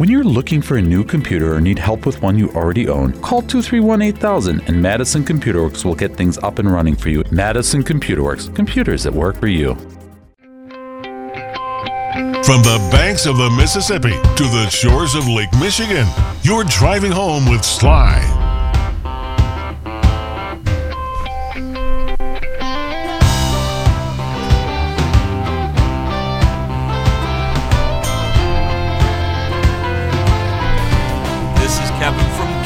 When you're looking for a new computer or need help with one you already own, call 231 8000 and Madison Computer Works will get things up and running for you. Madison Computer Works, computers that work for you. From the banks of the Mississippi to the shores of Lake Michigan, you're driving home with Sly.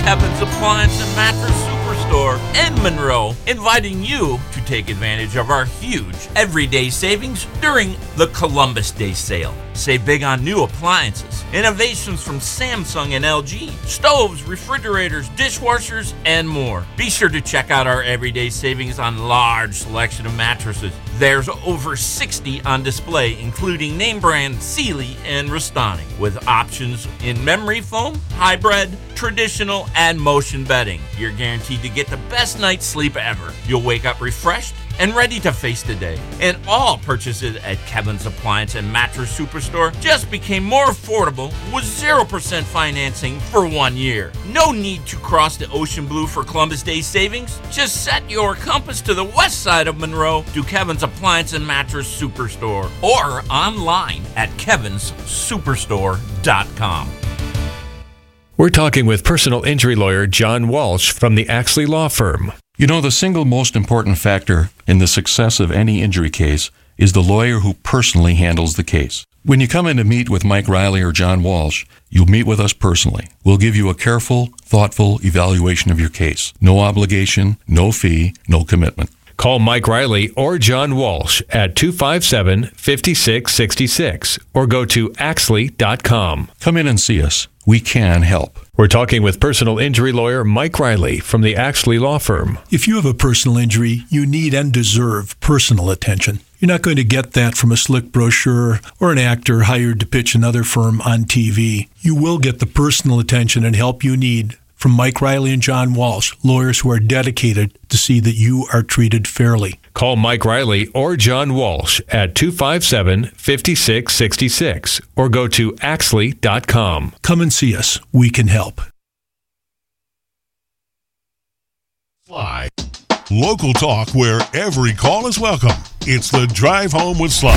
Kevin Appliance and Mattress Superstore in Monroe, inviting you to take advantage of our huge everyday savings during the Columbus Day sale. Save big on new appliances, innovations from Samsung and LG, stoves, refrigerators, dishwashers, and more. Be sure to check out our everyday savings on large selection of mattresses. There's over 60 on display, including name brand Sealy and Restonic, with options in memory foam, hybrid, traditional, and motion bedding. You're guaranteed to get the best night's sleep ever. You'll wake up refreshed and ready to face the day. And all purchases at Kevin's Appliance and Mattress Superstore just became more affordable with 0% financing for one year. No need to cross the ocean blue for Columbus Day savings. Just set your compass to the west side of Monroe to Kevin's Appliance and Mattress Superstore or online at kevinssuperstore.com. We're talking with personal injury lawyer John Walsh from the Axley Law Firm. You know, the single most important factor in the success of any injury case is the lawyer who personally handles the case. When you come in to meet with Mike Riley or John Walsh, you'll meet with us personally. We'll give you a careful, thoughtful evaluation of your case. No obligation, no fee, no commitment. Call Mike Riley or John Walsh at 257 5666 or go to axley.com. Come in and see us. We can help. We're talking with personal injury lawyer Mike Riley from the Axley Law Firm. If you have a personal injury, you need and deserve personal attention. You're not going to get that from a slick brochure or an actor hired to pitch another firm on TV. You will get the personal attention and help you need from Mike Riley and John Walsh, lawyers who are dedicated to see that you are treated fairly. Call Mike Riley or John Walsh at 257 5666 or go to axley.com. Come and see us. We can help. Sly. Local talk where every call is welcome. It's the Drive Home with Sly.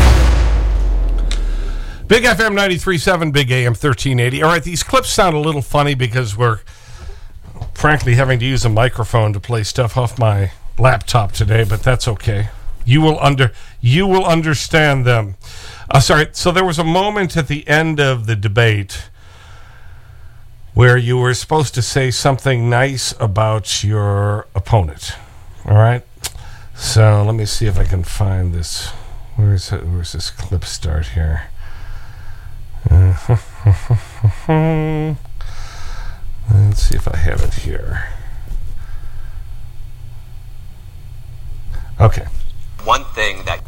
Big FM 93.7, Big AM 1380. All right, these clips sound a little funny because we're frankly having to use a microphone to play stuff off my laptop today, but that's okay. You will under you will understand them. Uh, sorry, so there was a moment at the end of the debate where you were supposed to say something nice about your opponent. All right? So let me see if I can find this. Where's, it, where's this clip start here? Let's see if I have it here. Okay. One thing that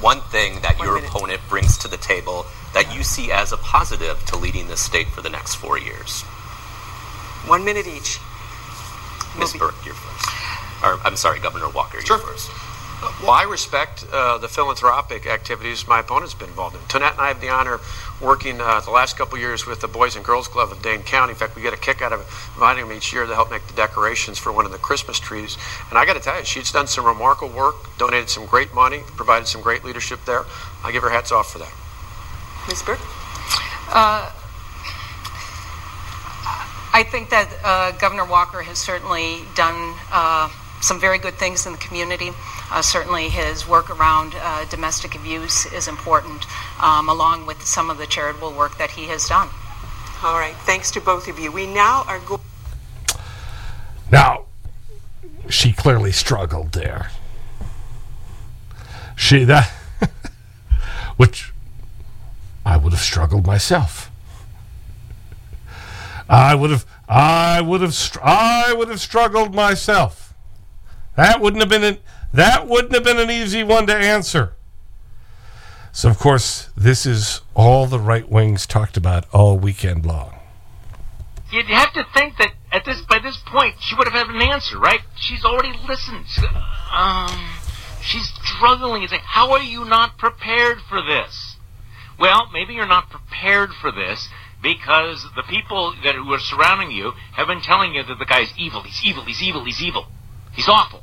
one thing that your opponent brings to the table that you see as a positive to leading this state for the next four years. One minute each. Ms. Burke, you're first. Or, I'm sorry, Governor Walker, you're Sure. first. Well, I respect uh, the philanthropic activities my opponent's been involved in. Tonette and I have the honor of working uh, the last couple years with the Boys and Girls Club of Dane County. In fact, we get a kick out of inviting them each year to help make the decorations for one of the Christmas trees. And I got to tell you, she's done some remarkable work, donated some great money, provided some great leadership there. I give her hats off for that. Ms. Burke? Uh, I think that uh, Governor Walker has certainly done uh, some very good things in the community. Uh, certainly, his work around uh, domestic abuse is important, um, along with some of the charitable work that he has done. All right. Thanks to both of you. We now are going. Now, she clearly struggled there. She, that, which I would have struggled myself. I would have, I would have, I would have struggled myself. That wouldn't have been an, that wouldn't have been an easy one to answer. So, of course, this is all the right wings talked about all weekend long. You'd have to think that at this by this point she would have had an answer, right? She's already listened. Um, she's struggling. It's like, how are you not prepared for this? Well, maybe you're not prepared for this because the people that who are surrounding you have been telling you that the guy's evil, he's evil, he's evil, he's evil. He's awful.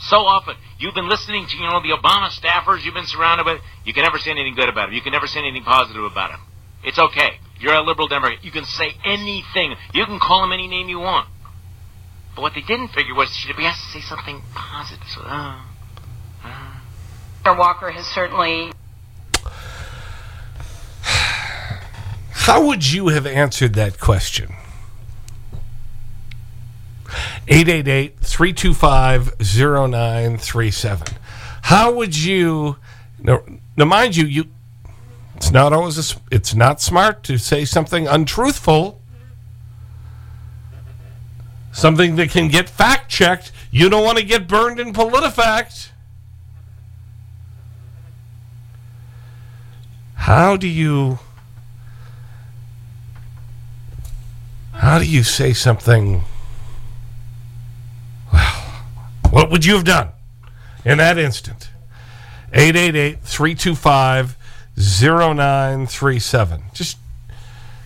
So often, you've been listening to, you know, the Obama staffers you've been surrounded with. You can never say anything good about him. You can never say anything positive about him. It's okay. You're a liberal Democrat. You can say anything. You can call him any name you want. But what they didn't figure was she has to say something positive. So, uh, Dr. Walker has certainly How would you have answered that question? 888-325-0937. How would you now, now mind you you it's not always a, it's not smart to say something untruthful. Something that can get fact checked. You don't want to get burned in PolitiFact. How do you How do you say something? Well, what would you have done in that instant? 888-325-0937. Just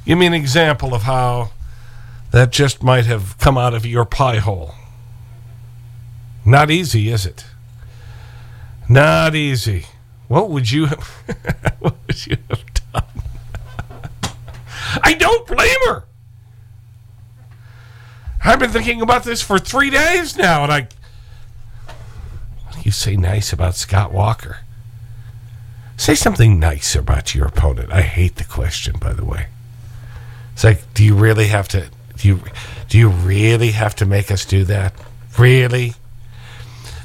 give me an example of how that just might have come out of your pie hole. Not easy, is it? Not easy. What would you have, what would you have done? I don't blame her. I've been thinking about this for three days now, and I. You say nice about Scott Walker? Say something nice about your opponent. I hate the question, by the way. It's like, do you really have to. Do you, do you really have to make us do that? Really?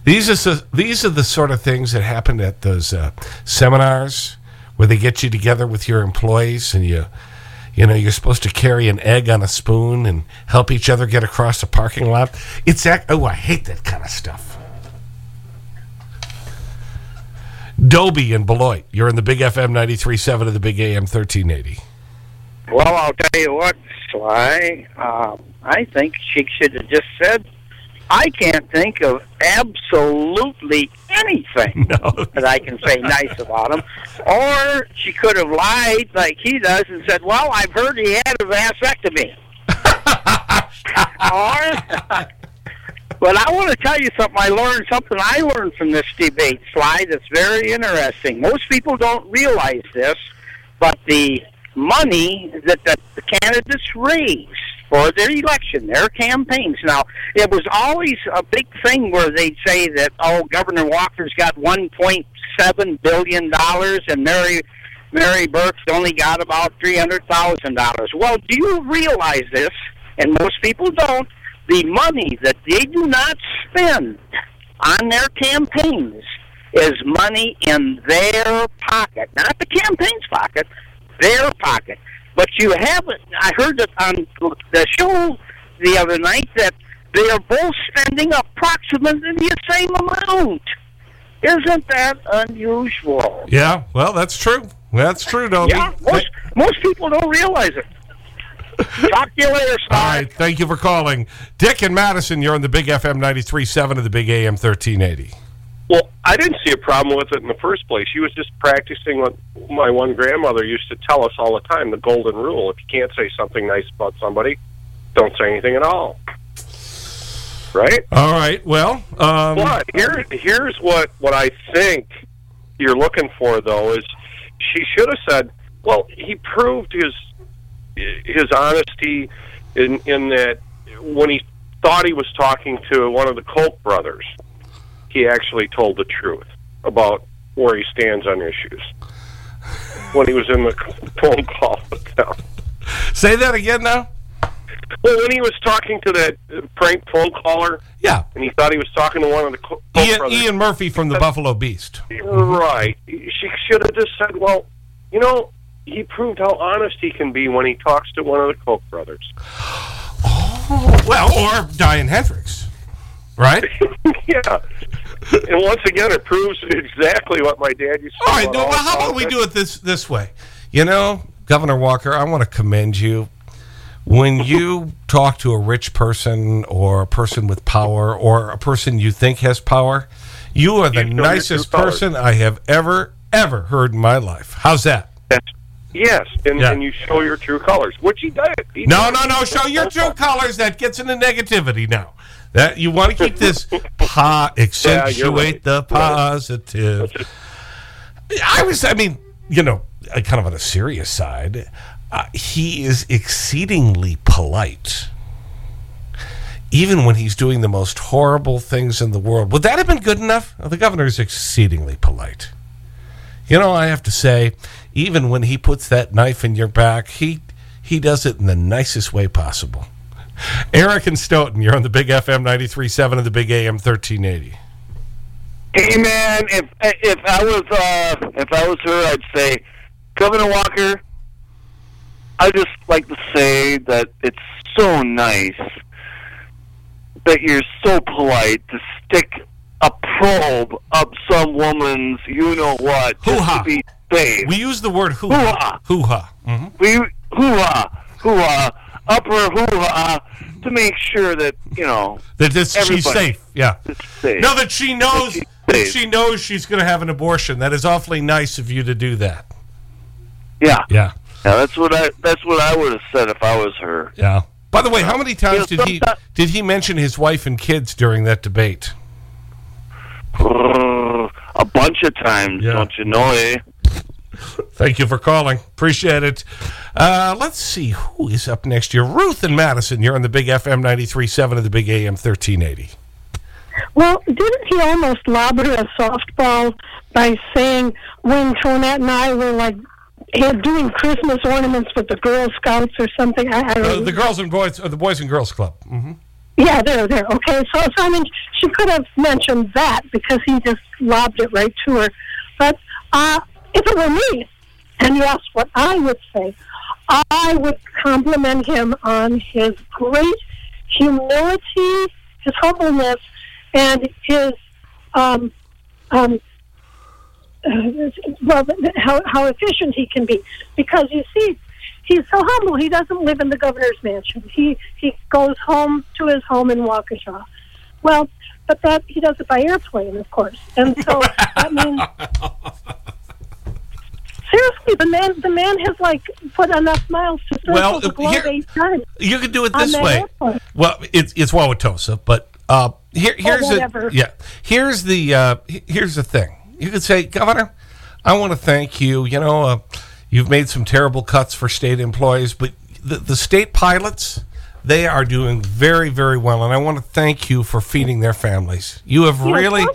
These are, the, these are the sort of things that happen at those uh, seminars where they get you together with your employees and you you know, you're supposed to carry an egg on a spoon and help each other get across the parking lot. It's that, oh, I hate that kind of stuff. Dobie in Beloit. You're in the Big FM 93.7 of the Big AM 1380. Well, I'll tell you what, Sly. Um, I think she should have just said, I can't think of absolutely anything no. that I can say nice about him. Or she could have lied like he does and said, well, I've heard he had a vasectomy. or, but I want to tell you something. I learned something I learned from this debate, Sly, that's very interesting. Most people don't realize this, but the money that the, the candidates raise for their election, their campaigns. Now, it was always a big thing where they'd say that, oh, Governor Walker's got $1.7 billion and Mary, Mary Burke's only got about $300,000. Well, do you realize this? And most people don't. The money that they do not spend on their campaigns is money in their pocket, not the campaign's pocket, their pocket. But you haven't. I heard that on the show the other night that they are both spending approximately the same amount. Isn't that unusual? Yeah, well, that's true. That's true, Dobie. Yeah, most, most people don't realize it. Talk to you later, All right, thank you for calling. Dick and Madison, you're on the Big FM 93.7 of the Big AM 1380. Well, I didn't see a problem with it in the first place. She was just practicing what my one grandmother used to tell us all the time the golden rule. If you can't say something nice about somebody, don't say anything at all. Right? All right, well. Um, but here, here's what, what I think you're looking for, though, is she should have said, well, he proved his his honesty in, in that when he thought he was talking to one of the Koch brothers he actually told the truth about where he stands on issues when he was in the phone call with them. Say that again now? Well, when he was talking to that prank phone caller, yeah, and he thought he was talking to one of the Koch Ian, brothers. Ian Murphy from the Buffalo Beast. Right. She should have just said, well, you know, he proved how honest he can be when he talks to one of the Koch brothers. Oh, well, or Diane Hendricks, right? yeah. And once again, it proves exactly what my dad used to All right, no, well, how about we do it this, this way? You know, Governor Walker, I want to commend you. When you talk to a rich person or a person with power or a person you think has power, you are the You nicest person I have ever, ever heard in my life. How's that? That's, Yes, and, Yeah. and you show your true colors, which he did. He No, did. no, no. Show your true colors. That gets into negativity now. That you want to keep this pa accentuate the positive. I was, I mean, you know, kind of on a serious side, uh, he is exceedingly polite. Even when he's doing the most horrible things in the world. Would that have been good enough? The governor is exceedingly polite. You know, I have to say, even when he puts that knife in your back, he, he does it in the nicest way possible. Eric and Stoughton, you're on the Big FM 93.7 and the Big AM 1380. Hey man, if if I was uh if I was her, I'd say, Governor Walker. I just like to say that it's so nice that you're so polite to stick a probe up some woman's you know what just Hoo-ha. We use the word hoo-ha. Hoo-ha. We hoo-ha, hoo-ha, upper hoo-ha to make sure that you know That it's, she's safe. Yeah. safe. No, that she knows that she knows she's going to have an abortion. That is awfully nice of you to do that. Yeah. Yeah. Yeah, that's what I that's what I would have said if I was her. Yeah. By the way, how many times You know, did he did he mention his wife and kids during that debate? a bunch of times, don't you know, eh? Thank you for calling. Appreciate it. Uh, let's see who is up next here. Ruth and Madison. You're on the Big FM 93.7 and the Big AM 1380. Well, didn't he almost lob her a softball by saying when Tonette and I were like doing Christmas ornaments with the Girl Scouts or something? I, I Uh, the girls and boys, uh, the Boys and Girls Club. Mm-hmm. Yeah, there, there. Okay, so, so I mean, she could have mentioned that because he just lobbed it right to her. But uh, if it were me, and you asked what I would say, I would compliment him on his great humility, his humbleness, and his um, um, uh, well, how how efficient he can be. Because you see, he's so humble. He doesn't live in the governor's mansion. He he goes home to his home in Waukesha. Well, but that he does it by airplane, of course, and so that means. Seriously, the man the man has like put enough miles to circle Well, the globe here- eight times. You could do it this way. airplane. Well, it's it's Wauwatosa, but uh, here here's the whatever. yeah here's the uh, here's the thing. You could say, Governor, I want to thank you. You know, uh, you've made some terrible cuts for state employees, but the the state pilots they are doing very very well, and I want to thank you for feeding their families. You have Yeah, really.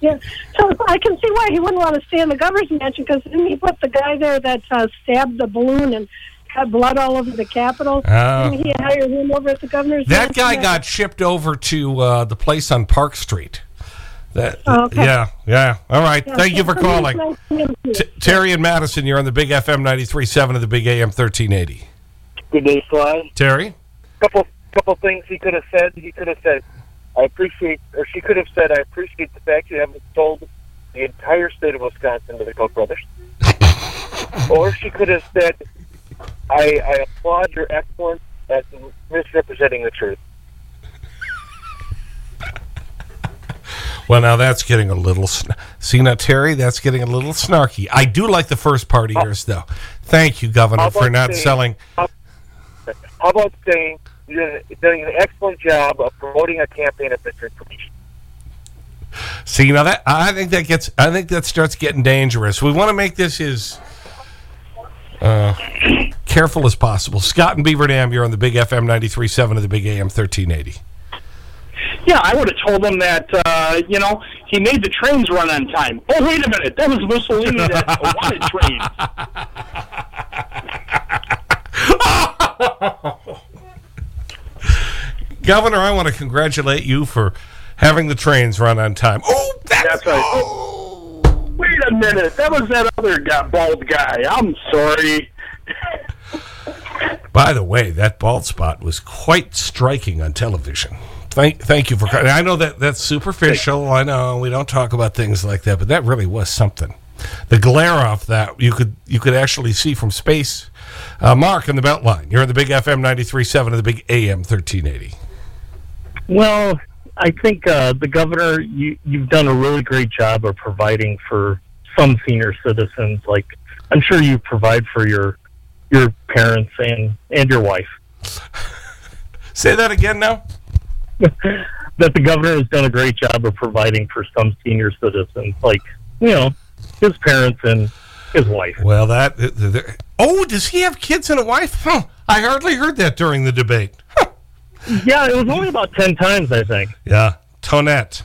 Yeah, so I can see why he wouldn't want to stay in the governor's mansion because didn't he put the guy there that uh, stabbed the balloon and had blood all over the Capitol? Oh. Didn't he hire him over at the governor's That mansion? guy got shipped over to uh, the place on Park Street. That, Oh, okay. Yeah, yeah. All right. Yeah, Thank you for calling. nice you. T- Terry and Madison, you're on the Big FM 93.7 of the Big AM 1380. Good day, Sly. Terry? Couple couple things he could have said. He could have said, "I appreciate," or she could have said, "I appreciate the fact you haven't sold the entire state of Wisconsin to the Koch brothers." or she could have said, I, "I applaud your excellence at misrepresenting the truth." Well, now that's getting a little. See, now, Terry, that's getting a little snarky. I do like the first part of uh, yours, though. Thank you, Governor, for not saying- selling. How, how about saying you're doing an excellent job of promoting a campaign of misinformation? See, now that I think that gets. I think that starts getting dangerous. We want to make this as uh, careful as possible. Scott and Beaver Dam, you're on the Big FM 93.7 of the Big AM 1380. Yeah, I would have told him that, uh, you know, he made the trains run on time. Oh, wait a minute. That was Mussolini that wanted trains. Governor, I want to congratulate you for having the trains run on time. Oh, that's, right. Oh, wait a minute. That was that other guy, bald guy. I'm sorry. By the way, that bald spot was quite striking on television. Thank, thank you for. I know that that's superficial. I know we don't talk about things like that, but that really was something. The glare off that you could you could actually see from space. Uh, Mark in the Beltline. You're in the Big FM 93.7 of the Big AM 1380. Well, I think uh, the governor, you, you've done a really great job of providing for some senior citizens, like I'm sure you provide for your your parents and and your wife. Say that again now. that the governor has done a great job of providing for some senior citizens, like you know his parents and his wife. Well, that. th- th- th- oh, does he have kids and a wife? Huh. I hardly heard that during the debate. Yeah, it was only about ten times, I think. Yeah, Tonette.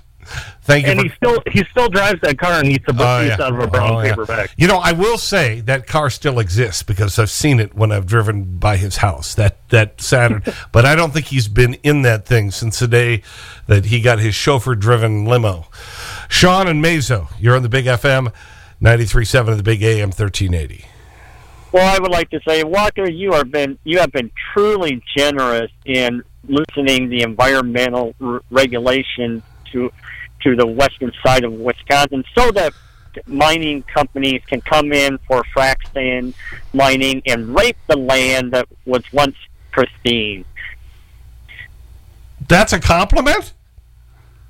Thank you. And for- he still he still drives that car and eats a Oh, bucket yeah. out of a brown Oh, yeah. paper bag. You know, I will say that car still exists because I've seen it when I've driven by his house that, that Saturn. but I don't think he's been in that thing since the day that he got his chauffeur driven limo. Sean and Mazo, you're on the Big FM 93.7 of the Big AM 1380. Well, I would like to say, Walker, you are been you have been truly generous in loosening the environmental r- regulation to to the western side of Wisconsin, so that mining companies can come in for frac sand mining and rape the land that was once pristine. That's a compliment?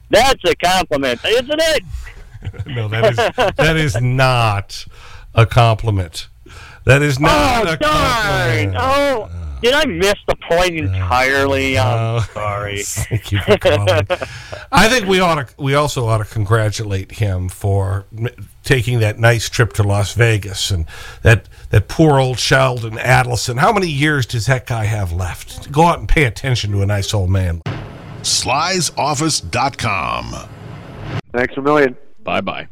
That's a compliment, isn't it? no, that is, that is not a compliment. That is not oh, a darn! compliment. Oh, did I miss the point uh, entirely? I'm sorry. Thank you for calling. I think we ought to, we also ought to congratulate him for taking that nice trip to Las Vegas and that, that poor old Sheldon Adelson. How many years does that guy have left? Go out and pay attention to a nice old man. Slysoffice.com. Thanks a million. Bye bye.